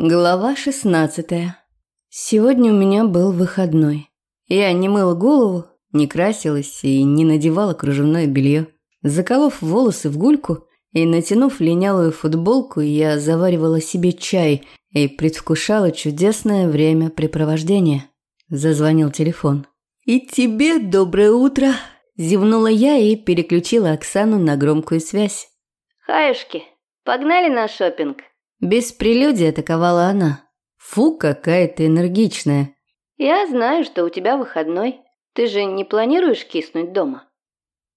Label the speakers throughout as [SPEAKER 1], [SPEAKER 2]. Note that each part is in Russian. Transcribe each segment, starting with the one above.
[SPEAKER 1] Глава 16. Сегодня у меня был выходной. Я не мыла голову, не красилась и не надевала кружевное белье. Заколов волосы в гульку и натянув линялую футболку, я заваривала себе чай и предвкушала чудесное времяпрепровождение. Зазвонил телефон. «И тебе доброе утро!» Зевнула я и переключила Оксану на громкую связь.
[SPEAKER 2] «Хаюшки, погнали на шопинг.
[SPEAKER 1] Без прелюдии атаковала она. Фу, какая ты энергичная.
[SPEAKER 2] Я знаю, что у тебя выходной. Ты же не планируешь киснуть дома?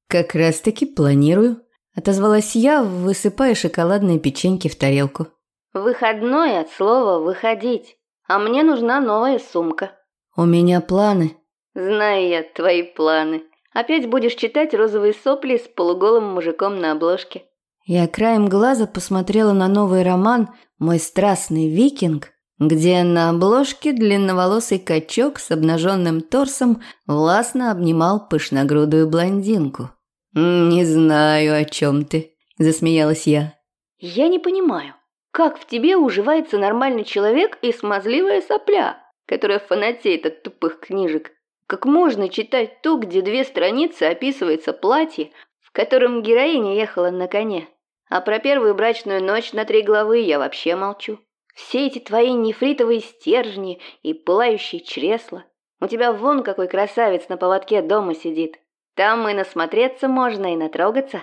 [SPEAKER 1] Как раз-таки планирую. Отозвалась я, высыпая шоколадные печеньки в тарелку.
[SPEAKER 2] Выходной от слова «выходить». А мне нужна новая сумка.
[SPEAKER 1] У меня планы.
[SPEAKER 2] Знаю я твои планы. Опять будешь читать розовые сопли с полуголым мужиком на обложке.
[SPEAKER 1] Я краем глаза посмотрела на новый роман «Мой страстный викинг», где на обложке длинноволосый качок с обнаженным торсом властно обнимал пышногрудую блондинку. «Не знаю, о чем ты», – засмеялась я.
[SPEAKER 2] «Я не понимаю, как в тебе уживается нормальный человек и смазливая сопля, которая фанатеет от тупых книжек? Как можно читать то, где две страницы описывается платье, в котором героиня ехала на коне. А про первую брачную ночь на три главы я вообще молчу. Все эти твои нефритовые стержни и пылающие чресла. У тебя вон какой красавец на поводке дома сидит. Там и насмотреться можно, и натрогаться.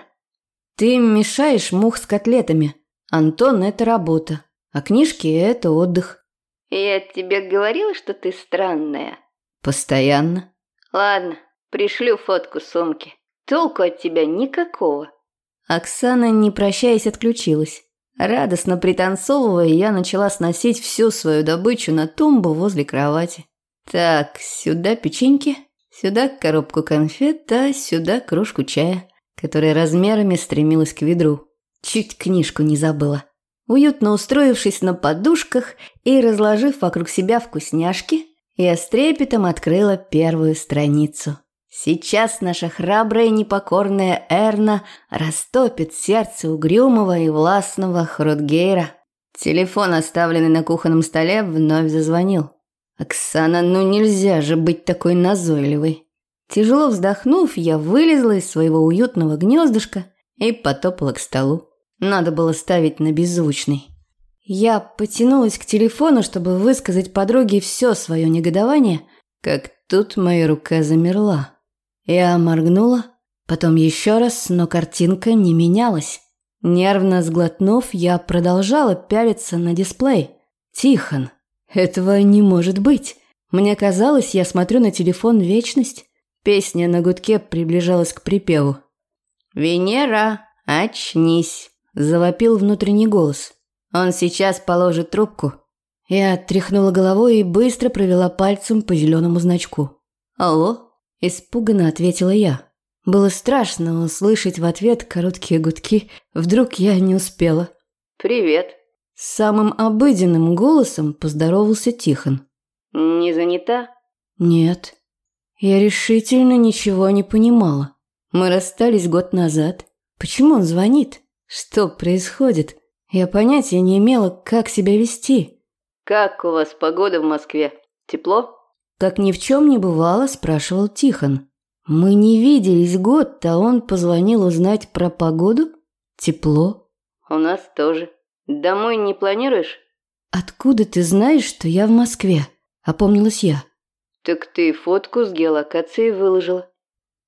[SPEAKER 1] Ты мешаешь мух с котлетами. Антон – это работа, а книжки – это отдых.
[SPEAKER 2] Я тебе говорила, что ты странная?
[SPEAKER 1] Постоянно.
[SPEAKER 2] Ладно, пришлю фотку сумки. Толку от тебя никакого.
[SPEAKER 1] Оксана, не прощаясь, отключилась. Радостно пританцовывая, я начала сносить всю свою добычу на тумбу возле кровати. Так, сюда печеньки, сюда коробку конфет, а сюда кружку чая, которая размерами стремилась к ведру. Чуть книжку не забыла. Уютно устроившись на подушках и разложив вокруг себя вкусняшки, я с трепетом открыла первую страницу. Сейчас наша храбрая непокорная Эрна растопит сердце угрюмого и властного Хротгейра. Телефон, оставленный на кухонном столе, вновь зазвонил. «Оксана, ну нельзя же быть такой назойливой!» Тяжело вздохнув, я вылезла из своего уютного гнездышка и потопала к столу. Надо было ставить на беззвучный. Я потянулась к телефону, чтобы высказать подруге все свое негодование, как тут моя рука замерла. Я моргнула, потом еще раз, но картинка не менялась. Нервно сглотнув, я продолжала пялиться на дисплей. Тихон. Этого не может быть. Мне казалось, я смотрю на телефон вечность. Песня на гудке приближалась к припеву. «Венера, очнись!» – завопил внутренний голос. «Он сейчас положит трубку». Я тряхнула головой и быстро провела пальцем по зеленому значку. «Алло?» Испуганно ответила я. Было страшно услышать в ответ короткие гудки. Вдруг я не успела.
[SPEAKER 2] «Привет».
[SPEAKER 1] Самым обыденным голосом поздоровался Тихон.
[SPEAKER 2] «Не занята?»
[SPEAKER 1] «Нет». Я решительно ничего не понимала. Мы расстались год назад. Почему он звонит? Что происходит? Я понятия не имела, как себя вести.
[SPEAKER 2] «Как у вас погода в Москве? Тепло?»
[SPEAKER 1] Как ни в чем не бывало, спрашивал Тихон. Мы не виделись год, а он позвонил узнать про погоду? Тепло?
[SPEAKER 2] У нас тоже. Домой не планируешь?
[SPEAKER 1] Откуда ты знаешь, что я в Москве? Опомнилась я.
[SPEAKER 2] Так ты фотку с геолокацией выложила.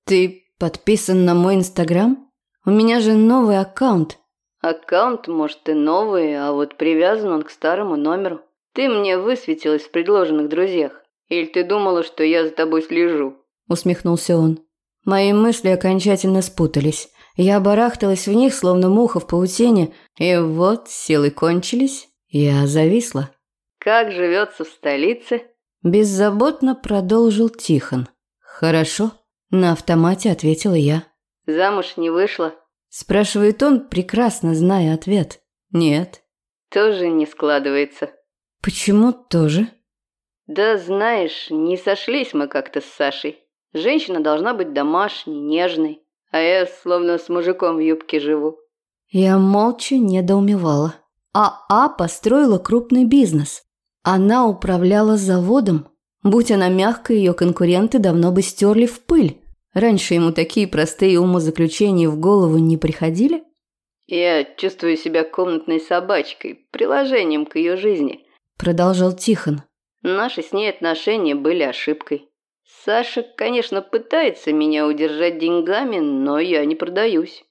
[SPEAKER 1] Ты подписан на мой инстаграм? У меня же новый аккаунт.
[SPEAKER 2] Аккаунт, может, и новый, а вот привязан он к старому номеру. Ты мне высветилась в предложенных друзьях. Или ты думала, что я за тобой слежу?»
[SPEAKER 1] Усмехнулся он. Мои мысли окончательно спутались. Я барахталась в них, словно муха в паутине, и вот силы кончились, я зависла.
[SPEAKER 2] «Как живется в столице?»
[SPEAKER 1] Беззаботно продолжил Тихон. «Хорошо», – на автомате ответила я.
[SPEAKER 2] «Замуж не вышла?»
[SPEAKER 1] Спрашивает он, прекрасно зная ответ. «Нет».
[SPEAKER 2] «Тоже не складывается».
[SPEAKER 1] «Почему тоже?»
[SPEAKER 2] Да знаешь, не сошлись мы как-то с Сашей. Женщина должна быть домашней, нежной, а я словно с мужиком в юбке живу.
[SPEAKER 1] Я молча недоумевала. АА а построила крупный бизнес. Она управляла заводом. Будь она мягкой, ее конкуренты давно бы стерли в пыль. Раньше ему такие простые умозаключения в голову не приходили?
[SPEAKER 2] «Я чувствую себя комнатной собачкой, приложением к ее жизни», –
[SPEAKER 1] продолжал Тихон.
[SPEAKER 2] «Наши с ней отношения были ошибкой. Саша, конечно, пытается меня удержать деньгами, но я не продаюсь».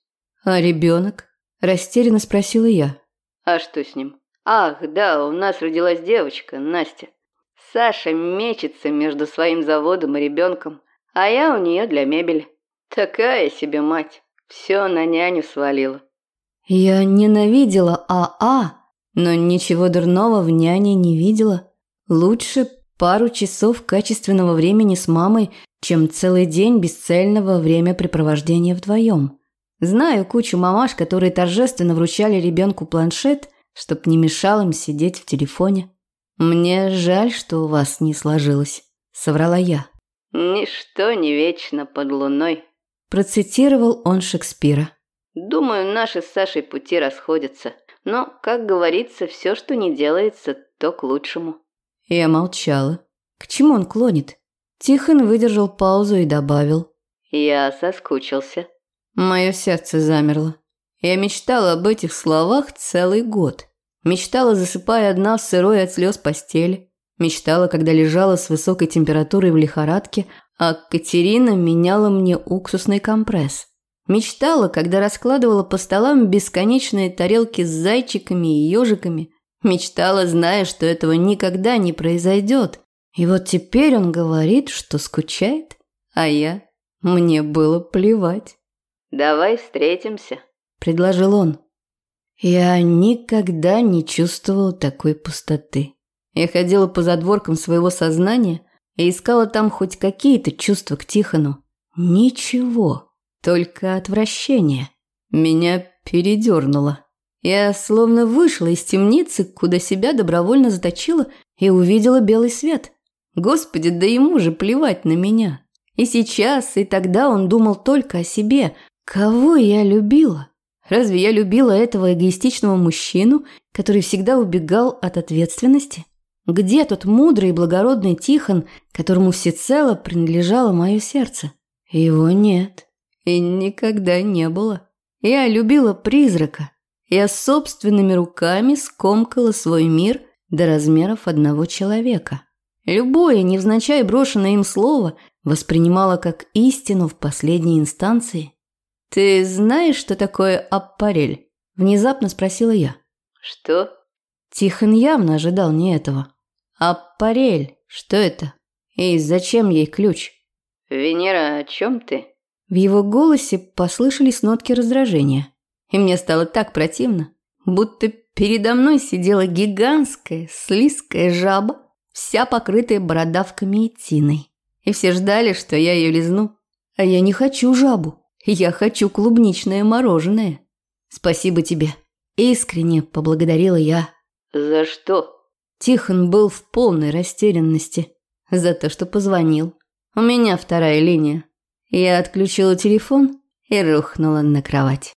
[SPEAKER 1] «А ребенок?» – растерянно спросила я.
[SPEAKER 2] «А что с ним?» «Ах, да, у нас родилась девочка, Настя. Саша мечется между своим заводом и ребенком, а я у нее для мебели. Такая себе мать, все на няню свалила».
[SPEAKER 1] Я ненавидела АА, но ничего дурного в няне не видела. Лучше пару часов качественного времени с мамой, чем целый день бесцельного времяпрепровождения вдвоем. Знаю кучу мамаш, которые торжественно вручали ребенку планшет, чтоб не мешал им сидеть в телефоне. Мне жаль, что у вас не сложилось, соврала я.
[SPEAKER 2] Ничто не вечно под луной,
[SPEAKER 1] процитировал он Шекспира.
[SPEAKER 2] Думаю, наши с Сашей пути расходятся. Но, как говорится, все, что не делается, то к лучшему.
[SPEAKER 1] Я молчала. К чему он клонит? Тихон выдержал паузу и добавил.
[SPEAKER 2] Я соскучился.
[SPEAKER 1] Мое сердце замерло. Я мечтала об этих словах целый год. Мечтала, засыпая одна в сырой от слез постели. Мечтала, когда лежала с высокой температурой в лихорадке, а Катерина меняла мне уксусный компресс. Мечтала, когда раскладывала по столам бесконечные тарелки с зайчиками и ежиками. Мечтала, зная, что этого никогда не произойдет. И вот теперь он говорит, что скучает, а я... Мне было плевать.
[SPEAKER 2] «Давай встретимся», –
[SPEAKER 1] предложил он. Я никогда не чувствовала такой пустоты. Я ходила по задворкам своего сознания и искала там хоть какие-то чувства к Тихону. Ничего. Только отвращение. Меня передернуло. Я словно вышла из темницы, куда себя добровольно заточила, и увидела белый свет. Господи, да ему же плевать на меня. И сейчас, и тогда он думал только о себе. Кого я любила? Разве я любила этого эгоистичного мужчину, который всегда убегал от ответственности? Где тот мудрый и благородный Тихон, которому всецело принадлежало мое сердце? Его нет. И никогда не было. Я любила призрака. Я собственными руками скомкала свой мир до размеров одного человека. Любое невзначай брошенное им слово воспринимала как истину в последней инстанции. «Ты знаешь, что такое аппарель?» – внезапно спросила я.
[SPEAKER 2] «Что?»
[SPEAKER 1] Тихон явно ожидал не этого. «Аппарель, что это? И зачем ей ключ?»
[SPEAKER 2] «Венера, о чем ты?»
[SPEAKER 1] В его голосе послышались нотки раздражения. И мне стало так противно, будто передо мной сидела гигантская слизкая жаба, вся покрытая бородавками и тиной. И все ждали, что я ее лизну. А я не хочу жабу. Я хочу клубничное мороженое. Спасибо тебе. Искренне поблагодарила я.
[SPEAKER 2] За что?
[SPEAKER 1] Тихон был в полной растерянности. За то, что позвонил. У меня вторая линия. Я отключила телефон и рухнула на кровать.